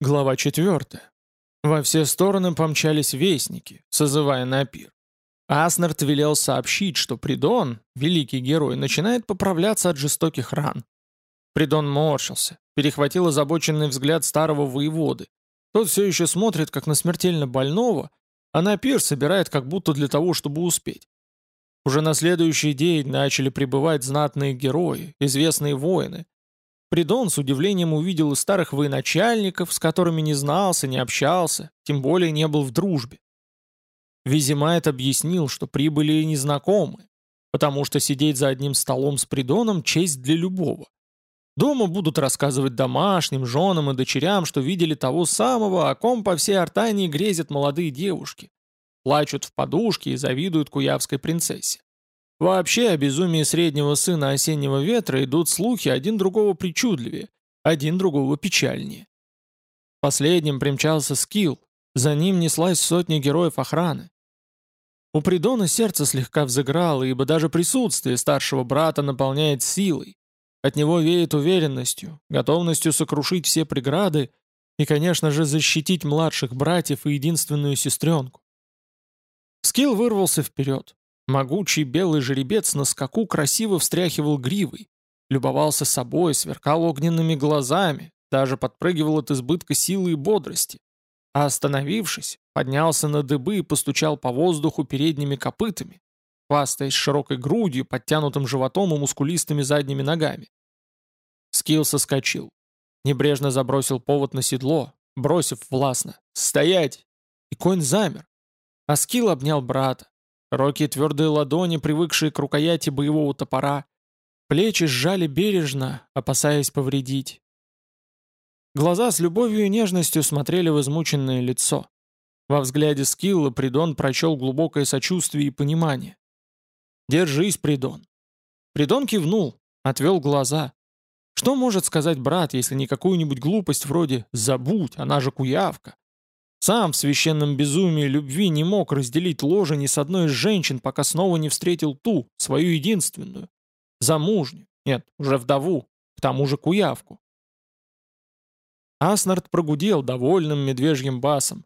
Глава 4. Во все стороны помчались вестники, созывая на пир. Аснард велел сообщить, что Придон, великий герой, начинает поправляться от жестоких ран. Придон морщился, перехватил озабоченный взгляд старого воеводы. Тот все еще смотрит, как на смертельно больного, а на пир собирает как будто для того, чтобы успеть. Уже на следующий день начали прибывать знатные герои, известные воины, Придон с удивлением увидел и старых военачальников, с которыми не знался, не общался, тем более не был в дружбе. Визимайт объяснил, что прибыли незнакомые, потому что сидеть за одним столом с Придоном – честь для любого. Дома будут рассказывать домашним, женам и дочерям, что видели того самого, о ком по всей Артании грезят молодые девушки. Плачут в подушке и завидуют куявской принцессе. Вообще о безумии среднего сына осеннего ветра идут слухи один другого причудливее, один другого печальнее. Последним примчался Скилл, за ним неслась сотня героев охраны. У Придона сердце слегка взыграло, ибо даже присутствие старшего брата наполняет силой. От него веет уверенностью, готовностью сокрушить все преграды и, конечно же, защитить младших братьев и единственную сестренку. Скилл вырвался вперед, Могучий белый жеребец на скаку красиво встряхивал гривой, любовался собой, сверкал огненными глазами, даже подпрыгивал от избытка силы и бодрости. А остановившись, поднялся на дыбы и постучал по воздуху передними копытами, хвастаясь широкой грудью, подтянутым животом и мускулистыми задними ногами. Скилл соскочил. Небрежно забросил повод на седло, бросив властно «Стоять!» И конь замер. А Скилл обнял брата, Широкие твердые ладони, привыкшие к рукояти боевого топора. Плечи сжали бережно, опасаясь повредить. Глаза с любовью и нежностью смотрели в измученное лицо. Во взгляде Скилла Придон прочел глубокое сочувствие и понимание. «Держись, Придон». Придон кивнул, отвел глаза. Что может сказать брат, если не какую-нибудь глупость вроде «забудь, она же куявка»? Сам в священном безумии любви не мог разделить ложе ни с одной из женщин, пока снова не встретил ту, свою единственную. Замужнюю, нет, уже вдову, к тому же куявку. Аснард прогудел довольным медвежьим басом.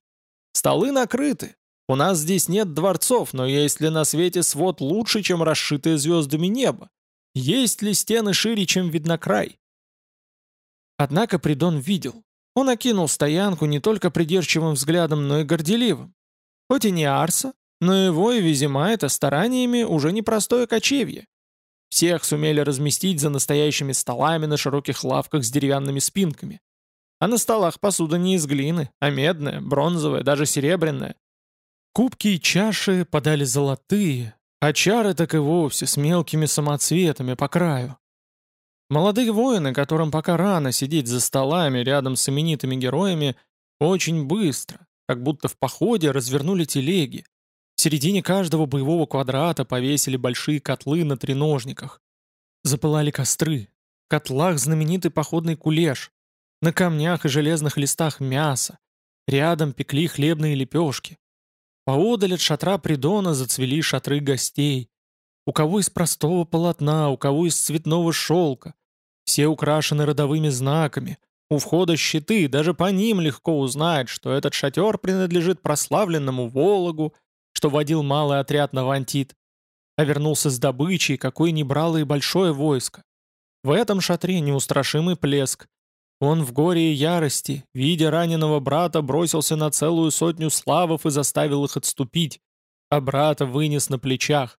«Столы накрыты. У нас здесь нет дворцов, но есть ли на свете свод лучше, чем расшитое звездами небо? Есть ли стены шире, чем виднокрай?» Однако Придон видел, он окинул стоянку не только придирчивым взглядом, но и горделивым. Хоть и не Арса, но его и Визимайта стараниями уже непростое кочевье. Всех сумели разместить за настоящими столами на широких лавках с деревянными спинками. А на столах посуда не из глины, а медная, бронзовая, даже серебряная. Кубки и чаши подали золотые, а чары так и вовсе с мелкими самоцветами по краю. Молодые воины, которым пока рано сидеть за столами рядом с именитыми героями, очень быстро, как будто в походе, развернули телеги. В середине каждого боевого квадрата повесили большие котлы на треножниках. Запылали костры. В котлах знаменитый походный кулеш. На камнях и железных листах мясо. Рядом пекли хлебные лепешки. Поодаль от шатра Придона зацвели шатры гостей. У кого из простого полотна, у кого из цветного шелка. Все украшены родовыми знаками. У входа щиты, даже по ним легко узнать, что этот шатер принадлежит прославленному Вологу, что водил малый отряд на Вантит, а вернулся с добычей, какой не брало и большое войско. В этом шатре неустрашимый плеск. Он в горе и ярости, видя раненого брата, бросился на целую сотню славов и заставил их отступить, а брата вынес на плечах.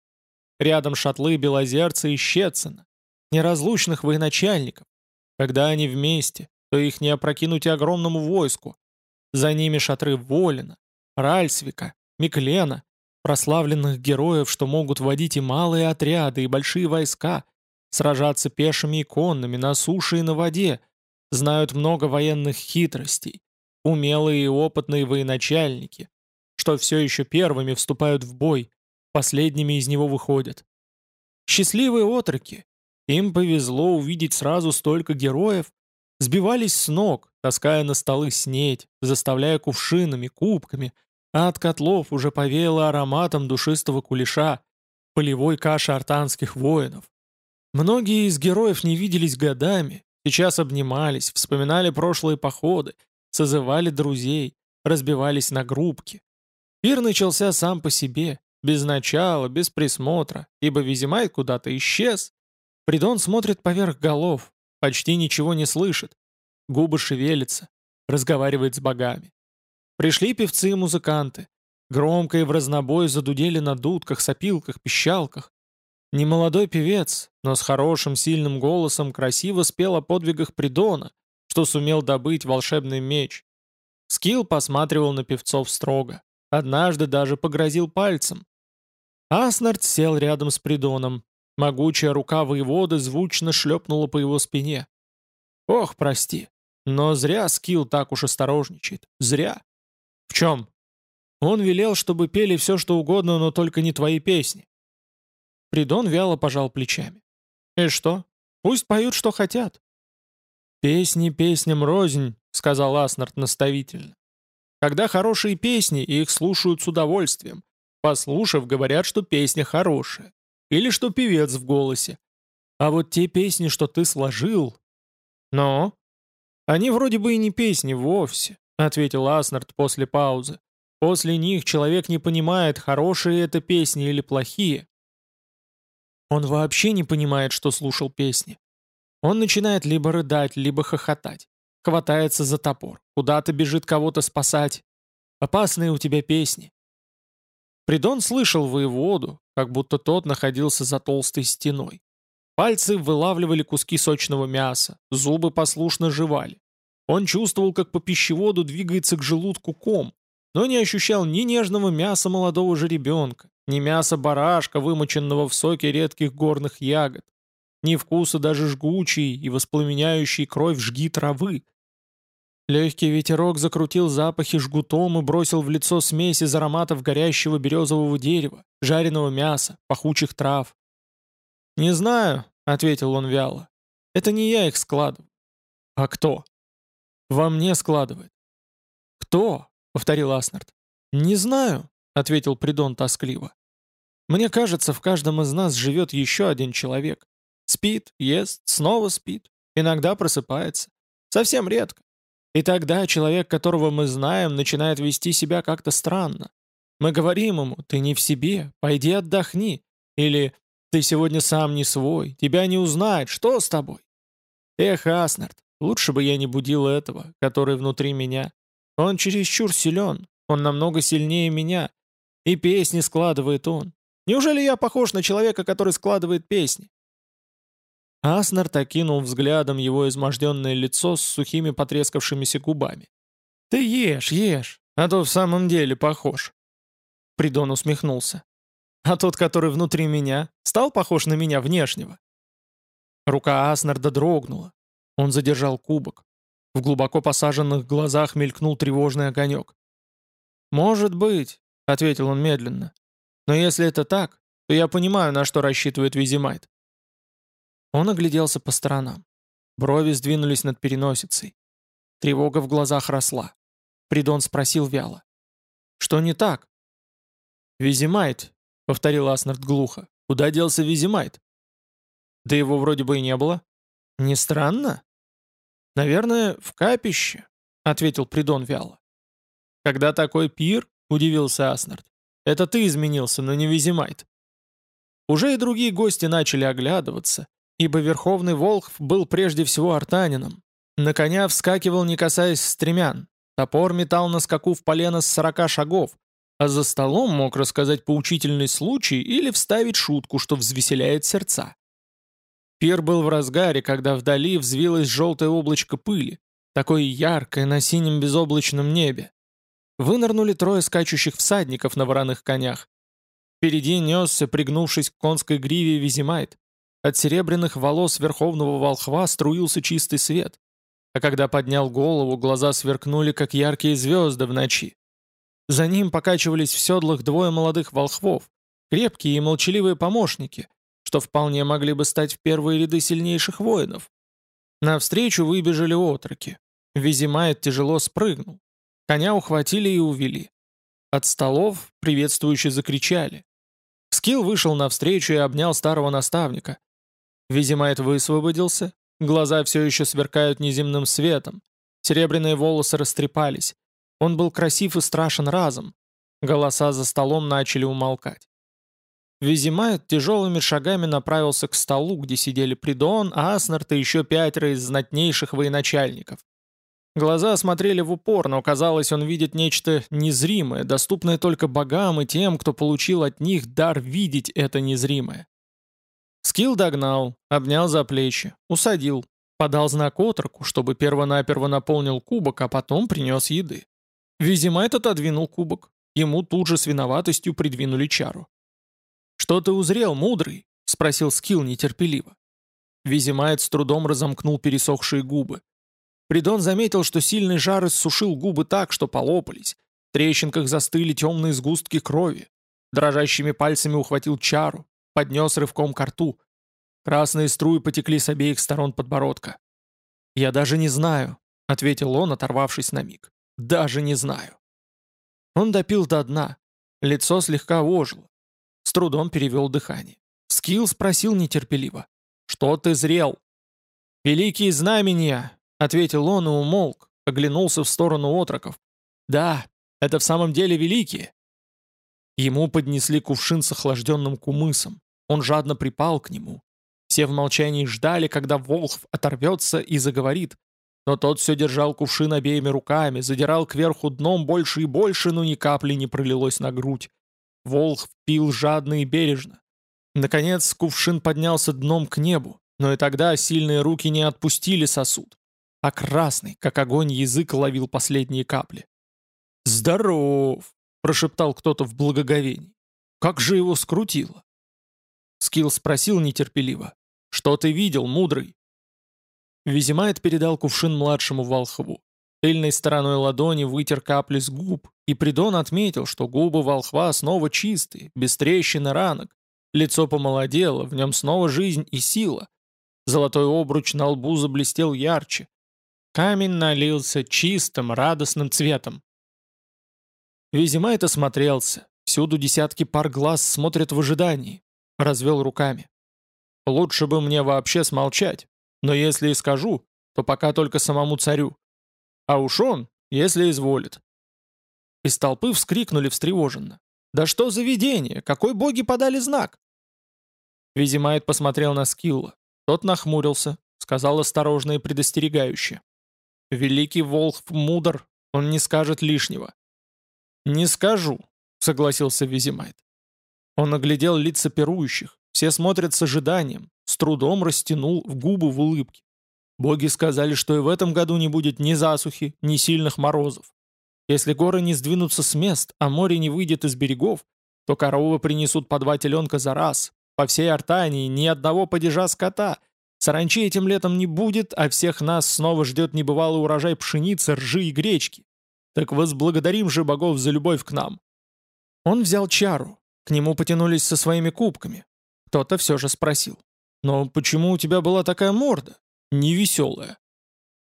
Рядом шатлы Белозерца и Щецина, неразлучных военачальников. Когда они вместе, то их не опрокинуть и огромному войску. За ними шатры Волина, Ральсвика, Миклена, прославленных героев, что могут водить и малые отряды, и большие войска, сражаться пешими и конными на суше и на воде, знают много военных хитростей, умелые и опытные военачальники, что все еще первыми вступают в бой, последними из него выходят. Счастливые отроки, им повезло увидеть сразу столько героев, сбивались с ног, таская на столы снеть, заставляя кувшинами, кубками, а от котлов уже повеяло ароматом душистого кулеша, полевой каши артанских воинов. Многие из героев не виделись годами, сейчас обнимались, вспоминали прошлые походы, созывали друзей, разбивались на группки. Пир начался сам по себе, без начала, без присмотра, ибо Визимайт куда-то исчез. Придон смотрит поверх голов, почти ничего не слышит. Губы шевелятся, разговаривает с богами. Пришли певцы и музыканты. Громко и в разнобой задудели на дудках, сопилках, пищалках. Немолодой певец, но с хорошим сильным голосом красиво спел о подвигах Придона, что сумел добыть волшебный меч. Скилл посматривал на певцов строго. Однажды даже погрозил пальцем. Аснард сел рядом с Придоном. Могучая рука воеводы звучно шлепнула по его спине. «Ох, прости, но зря Скилл так уж осторожничает. Зря». «В чем?» «Он велел, чтобы пели все, что угодно, но только не твои песни». Придон вяло пожал плечами. «И что? Пусть поют, что хотят». «Песни песням рознь», — сказал Аснард наставительно. «Когда хорошие песни, их слушают с удовольствием. Послушав, говорят, что песня хорошая. Или что певец в голосе. А вот те песни, что ты сложил... Но... Они вроде бы и не песни вовсе, ответил Аснард после паузы. После них человек не понимает, хорошие это песни или плохие. Он вообще не понимает, что слушал песни. Он начинает либо рыдать, либо хохотать. Хватается за топор. Куда-то бежит кого-то спасать. Опасные у тебя песни. Придон слышал воеводу, как будто тот находился за толстой стеной. Пальцы вылавливали куски сочного мяса, зубы послушно жевали. Он чувствовал, как по пищеводу двигается к желудку ком, но не ощущал ни нежного мяса молодого жеребенка, ни мяса барашка, вымоченного в соке редких горных ягод, ни вкуса даже жгучей и воспламеняющей кровь жги травы, Легкий ветерок закрутил запахи жгутом и бросил в лицо смесь из ароматов горящего березового дерева, жареного мяса, пахучих трав. «Не знаю», — ответил он вяло. «Это не я их складываю». «А кто?» «Во мне складывает». «Кто?» — повторил Аснард. «Не знаю», — ответил Придон тоскливо. «Мне кажется, в каждом из нас живет еще один человек. Спит, ест, снова спит, иногда просыпается. Совсем редко. И тогда человек, которого мы знаем, начинает вести себя как-то странно. Мы говорим ему, ты не в себе, пойди отдохни. Или ты сегодня сам не свой, тебя не узнает, что с тобой? Эх, Аснард, лучше бы я не будил этого, который внутри меня. Он чересчур силен, он намного сильнее меня. И песни складывает он. Неужели я похож на человека, который складывает песни? Аснард окинул взглядом его изможденное лицо с сухими потрескавшимися губами. «Ты ешь, ешь, а то в самом деле похож». Придон усмехнулся. «А тот, который внутри меня, стал похож на меня внешнего?» Рука Аснарда дрогнула. Он задержал кубок. В глубоко посаженных глазах мелькнул тревожный огонек. «Может быть», — ответил он медленно. «Но если это так, то я понимаю, на что рассчитывает Визимайт. Он огляделся по сторонам. Брови сдвинулись над переносицей. Тревога в глазах росла. Придон спросил вяло. «Что не так?» «Визимайт», — повторил Аснард глухо. «Куда делся Визимайт?» «Да его вроде бы и не было». «Не странно?» «Наверное, в капище», — ответил Придон вяло. «Когда такой пир?» — удивился Аснард. «Это ты изменился, но не Визимайт». Уже и другие гости начали оглядываться, ибо Верховный Волхв был прежде всего артанином. На коня вскакивал, не касаясь стремян. Топор метал на скаку в полено с сорока шагов, а за столом мог рассказать поучительный случай или вставить шутку, что взвеселяет сердца. Пир был в разгаре, когда вдали взвилось желтое облачко пыли, такое яркое на синем безоблачном небе. Вынырнули трое скачущих всадников на вороных конях. Впереди несся, пригнувшись к конской гриве, Визимайт. От серебряных волос верховного волхва струился чистый свет, а когда поднял голову, глаза сверкнули, как яркие звезды в ночи. За ним покачивались в седлах двое молодых волхвов, крепкие и молчаливые помощники, что вполне могли бы стать в первые ряды сильнейших воинов. Навстречу выбежали отроки. Визимайт тяжело спрыгнул. Коня ухватили и увели. От столов приветствующие закричали. Скилл вышел навстречу и обнял старого наставника. Визимайт высвободился, глаза все еще сверкают неземным светом. Серебряные волосы растрепались. Он был красив и страшен разом. Голоса за столом начали умолкать. Визимайт тяжелыми шагами направился к столу, где сидели Придон, Аснарт и еще пятеро из знатнейших военачальников. Глаза смотрели в упор, но казалось, он видит нечто незримое, доступное только богам и тем, кто получил от них дар видеть это незримое. Скилл догнал, обнял за плечи, усадил, подал знак отроку, чтобы первонаперво наполнил кубок, а потом принес еды. Визимайт отодвинул кубок. Ему тут же с виноватостью придвинули чару. «Что ты узрел, мудрый?» — спросил Скилл нетерпеливо. Визимайт с трудом разомкнул пересохшие губы. Придон заметил, что сильный жар иссушил губы так, что полопались. В трещинках застыли темные сгустки крови. Дрожащими пальцами ухватил чару, поднес рывком к рту. Красные струи потекли с обеих сторон подбородка. «Я даже не знаю», — ответил он, оторвавшись на миг. «Даже не знаю». Он допил до дна. Лицо слегка ожило. С трудом перевел дыхание. Скилл спросил нетерпеливо. «Что ты зрел?» «Великие знамения!» Ответил он и умолк, оглянулся в сторону отроков. «Да, это в самом деле великие!» Ему поднесли кувшин с охлажденным кумысом. Он жадно припал к нему. Все в молчании ждали, когда Волхв оторвется и заговорит. Но тот все держал кувшин обеими руками, задирал кверху дном больше и больше, но ни капли не пролилось на грудь. Волхв пил жадно и бережно. Наконец кувшин поднялся дном к небу, но и тогда сильные руки не отпустили сосуд а красный, как огонь, язык ловил последние капли. «Здоров!» — прошептал кто-то в благоговении. «Как же его скрутило?» Скилл спросил нетерпеливо. «Что ты видел, мудрый?» Визимайт передал кувшин младшему волхву. Тыльной стороной ладони вытер капли с губ, и Придон отметил, что губы волхва снова чистые, без трещин и ранок. Лицо помолодело, в нем снова жизнь и сила. Золотой обруч на лбу заблестел ярче, Камень налился чистым, радостным цветом. Визимайт осмотрелся. Всюду десятки пар глаз смотрят в ожидании. Развел руками. Лучше бы мне вообще смолчать. Но если и скажу, то пока только самому царю. А уж он, если изволит. Из толпы вскрикнули встревоженно. «Да что за видение? Какой боги подали знак?» Визимайт посмотрел на Скилла. Тот нахмурился, сказал осторожно и предостерегающе. Великий Волхв мудр, он не скажет лишнего. «Не скажу», — согласился Визимайт. Он оглядел лица пирующих, все смотрят с ожиданием, с трудом растянул в губы в улыбке. Боги сказали, что и в этом году не будет ни засухи, ни сильных морозов. Если горы не сдвинутся с мест, а море не выйдет из берегов, то коровы принесут по два теленка за раз. По всей Артании ни одного падежа скота — Саранчи этим летом не будет, а всех нас снова ждет небывалый урожай пшеницы, ржи и гречки. Так возблагодарим же богов за любовь к нам. Он взял чару. К нему потянулись со своими кубками. Кто-то все же спросил. «Но почему у тебя была такая морда? Невеселая».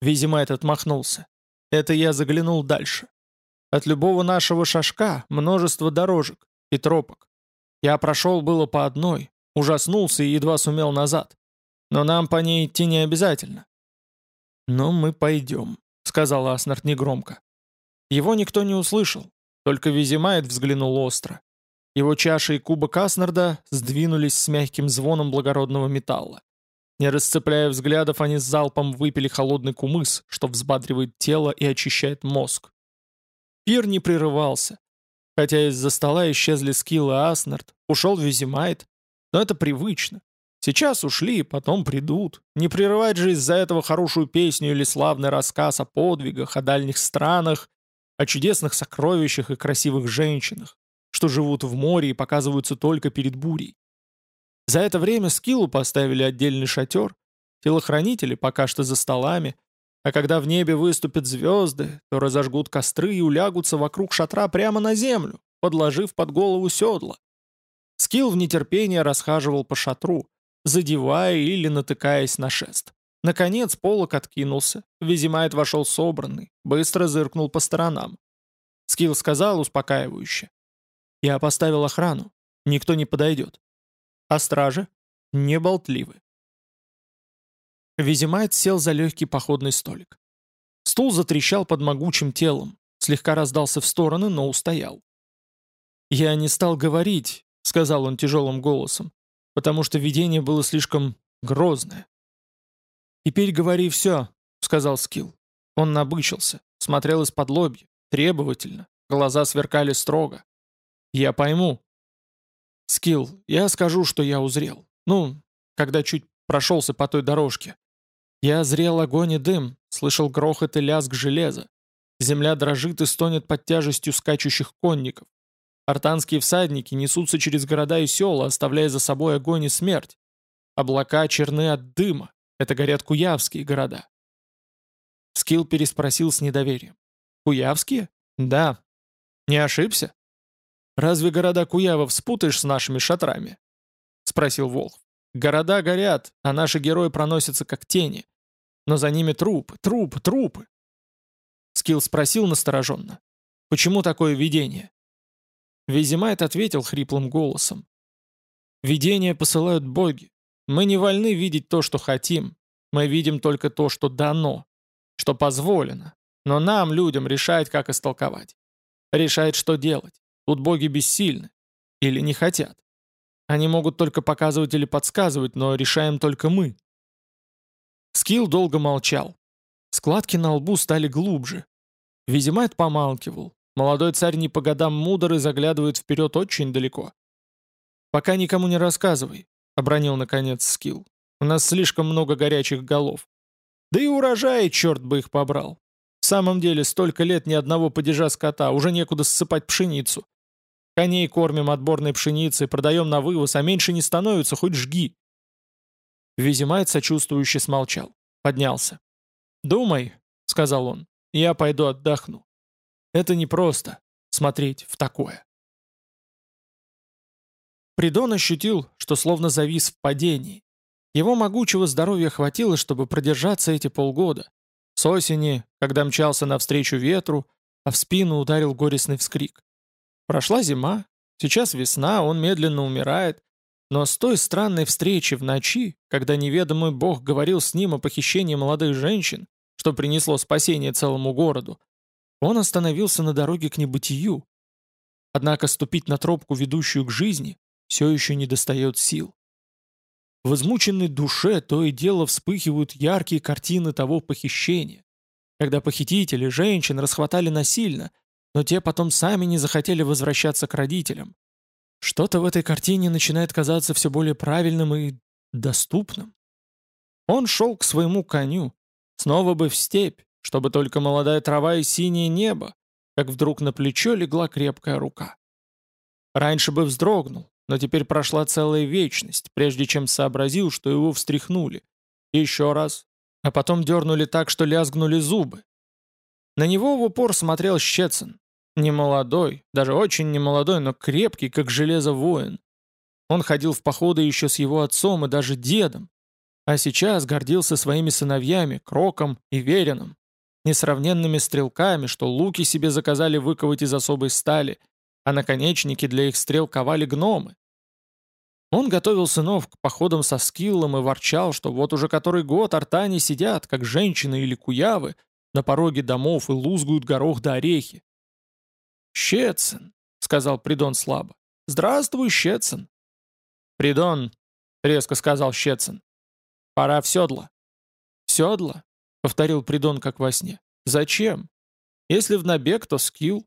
Визимайт отмахнулся. «Это я заглянул дальше. От любого нашего шашка множество дорожек и тропок. Я прошел было по одной, ужаснулся и едва сумел назад. Но нам по ней идти не обязательно». «Но мы пойдем», — сказал Аснард негромко. Его никто не услышал, только Визимайт взглянул остро. Его чаша и кубок Аснарда сдвинулись с мягким звоном благородного металла. Не расцепляя взглядов, они с залпом выпили холодный кумыс, что взбадривает тело и очищает мозг. Пир не прерывался. Хотя из-за стола исчезли Скилл и Аснард, ушел Визимайт, но это привычно. Сейчас ушли, потом придут. Не прерывать же из-за этого хорошую песню или славный рассказ о подвигах, о дальних странах, о чудесных сокровищах и красивых женщинах, что живут в море и показываются только перед бурей. За это время Скиллу поставили отдельный шатер, телохранители пока что за столами, а когда в небе выступят звезды, то разожгут костры и улягутся вокруг шатра прямо на землю, подложив под голову седла. Скилл в нетерпении расхаживал по шатру, задевая или натыкаясь на шест. Наконец полог откинулся, Визимайт вошел собранный, быстро зыркнул по сторонам. Скилл сказал успокаивающе. «Я поставил охрану, никто не подойдет. А стражи? Не болтливы». Визимайт сел за легкий походный столик. Стул затрещал под могучим телом, слегка раздался в стороны, но устоял. «Я не стал говорить», — сказал он тяжелым голосом, потому что видение было слишком грозное. «Теперь говори все», — сказал Скилл. Он набычился, смотрел из-под лобья, требовательно, глаза сверкали строго. «Я пойму». «Скилл, я скажу, что я узрел. Ну, когда чуть прошелся по той дорожке. Я зрел огонь и дым, слышал грохот и лязг железа. Земля дрожит и стонет под тяжестью скачущих конников. Артанские всадники несутся через города и села, оставляя за собой огонь и смерть. Облака черны от дыма. Это горят куявские города. Скилл переспросил с недоверием. «Куявские? Да. Не ошибся? Разве города Куявов спутаешь с нашими шатрами?» Спросил Волхв. «Города горят, а наши герои проносятся как тени. Но за ними трупы, трупы, трупы. Скилл спросил настороженно. «Почему такое видение?» Визимайт ответил хриплым голосом. «Видения посылают боги. Мы не вольны видеть то, что хотим. Мы видим только то, что дано, что позволено. Но нам, людям, решать, как истолковать. Решает, что делать. Тут боги бессильны. Или не хотят. Они могут только показывать или подсказывать, но решаем только мы. Скилл долго молчал. Складки на лбу стали глубже. Визимайт помалкивал. Молодой царь не по годам мудр и заглядывает вперед очень далеко. «Пока никому не рассказывай», — обронил наконец Скилл. «У нас слишком много горячих голов. Да и урожаи, черт бы их побрал. В самом деле, столько лет ни одного падежа скота, уже некуда ссыпать пшеницу. Коней кормим отборной пшеницей, продаем на вывоз, а меньше не становится, хоть жги. Визимайт сочувствующе смолчал. Поднялся. «Думай», — сказал он, — «я пойду отдохну. Это непросто — смотреть в такое». Придон ощутил, что словно завис в падении. Его могучего здоровья хватило, чтобы продержаться эти полгода. С осени, когда мчался навстречу ветру, а в спину ударил горестный вскрик. Прошла зима, сейчас весна, он медленно умирает, но с той странной встречи в ночи, когда неведомый бог говорил с ним о похищении молодых женщин, что принесло спасение целому городу, он остановился на дороге к небытию. Однако ступить на тропку, ведущую к жизни, все еще не достает сил. В измученной душе то и дело вспыхивают яркие картины того похищения, когда похитители женщин расхватали насильно, но те потом сами не захотели возвращаться к родителям, что-то в этой картине начинает казаться все более правильным и доступным. Он шел к своему коню, снова бы в степь, чтобы только молодая трава и синее небо, как вдруг на плечо легла крепкая рука. Раньше бы вздрогнул, но теперь прошла целая вечность, прежде чем сообразил, что его встряхнули. Еще раз, а потом дернули так, что лязгнули зубы. На него в упор смотрел Щецин, Немолодой, даже очень немолодой, но крепкий, как железо воин. Он ходил в походы еще с его отцом и даже дедом, а сейчас гордился своими сыновьями, Кроком и Верином, несравненными стрелками, что луки себе заказали выковать из особой стали, а наконечники для их стрел ковали гномы. Он готовил сынов к походам со скиллом и ворчал, что вот уже который год артане сидят, как женщины или куявы, на пороге домов и лузгают горох да орехи. «Щецин», — сказал Придон слабо. «Здравствуй, Щецин». «Придон», — резко сказал Щецин. «Пора в седло». «В седло?» — повторил Придон как во сне. «Зачем? Если в набег, то скилл».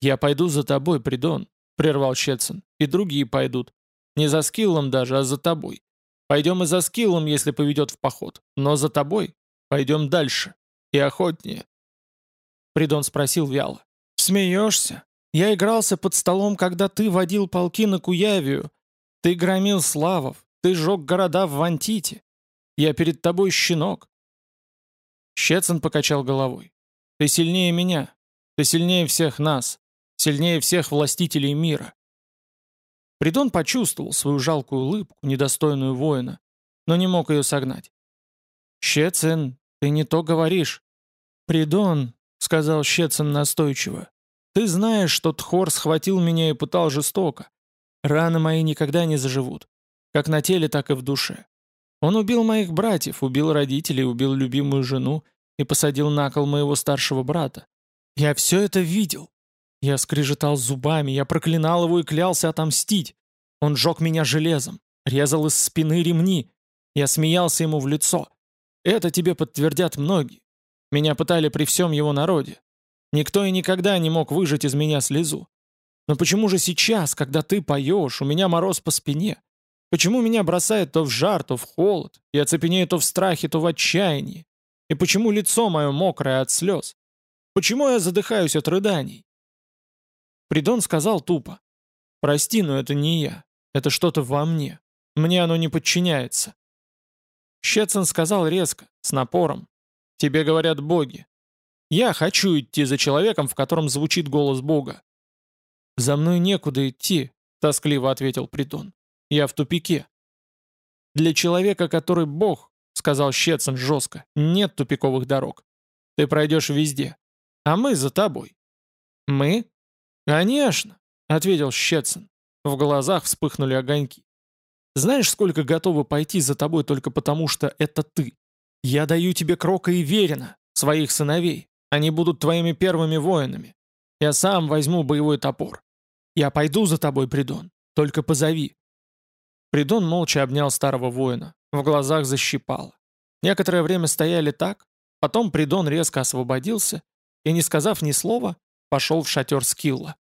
«Я пойду за тобой, Придон», — прервал Щецин. «И другие пойдут. Не за скиллом даже, а за тобой. Пойдем и за скиллом, если поведет в поход. Но за тобой пойдем дальше. И охотнее». Придон спросил вяло. «Смеешься? Я игрался под столом, когда ты водил полки на Куявию. Ты громил славов, ты жег города в Вантите. Я перед тобой щенок». Щецин покачал головой. «Ты сильнее меня. Ты сильнее всех нас. Сильнее всех властителей мира». Придон почувствовал свою жалкую улыбку, недостойную воина, но не мог ее согнать. «Щецин, ты не то говоришь». «Придон», — сказал Щецин настойчиво, ты знаешь, что Тхор схватил меня и пытал жестоко. Раны мои никогда не заживут. Как на теле, так и в душе. Он убил моих братьев, убил родителей, убил любимую жену. и посадил на кол моего старшего брата. Я все это видел. Я скрежетал зубами, я проклинал его и клялся отомстить. Он жег меня железом, резал из спины ремни. Я смеялся ему в лицо. Это тебе подтвердят многие. Меня пытали при всем его народе. Никто и никогда не мог выжать из меня слезу. Но почему же сейчас, когда ты поешь, у меня мороз по спине? Почему меня бросает то в жар, то в холод? Я цепенею то в страхе, то в отчаянии? И почему лицо мое мокрое от слез? Почему я задыхаюсь от рыданий? Придон сказал тупо. «Прости, но это не я. Это что-то во мне. Мне оно не подчиняется». Щецин сказал резко, с напором. «Тебе говорят боги. Я хочу идти за человеком, в котором звучит голос Бога». «За мной некуда идти», — тоскливо ответил Придон. «Я в тупике». «Для человека, который Бог», — сказал Щецин жестко, — «нет тупиковых дорог. Ты пройдешь везде. А мы за тобой». «Мы?» «Конечно», — ответил Щецин. В глазах вспыхнули огоньки. «Знаешь, сколько готовы пойти за тобой только потому, что это ты? Я даю тебе Крока и Верина, своих сыновей. Они будут твоими первыми воинами. Я сам возьму боевой топор. Я пойду за тобой, Придон. Только позови». Придон молча обнял старого воина. В глазах защипало. Некоторое время стояли так, потом Придон резко освободился и, не сказав ни слова, пошел в шатер Скилла.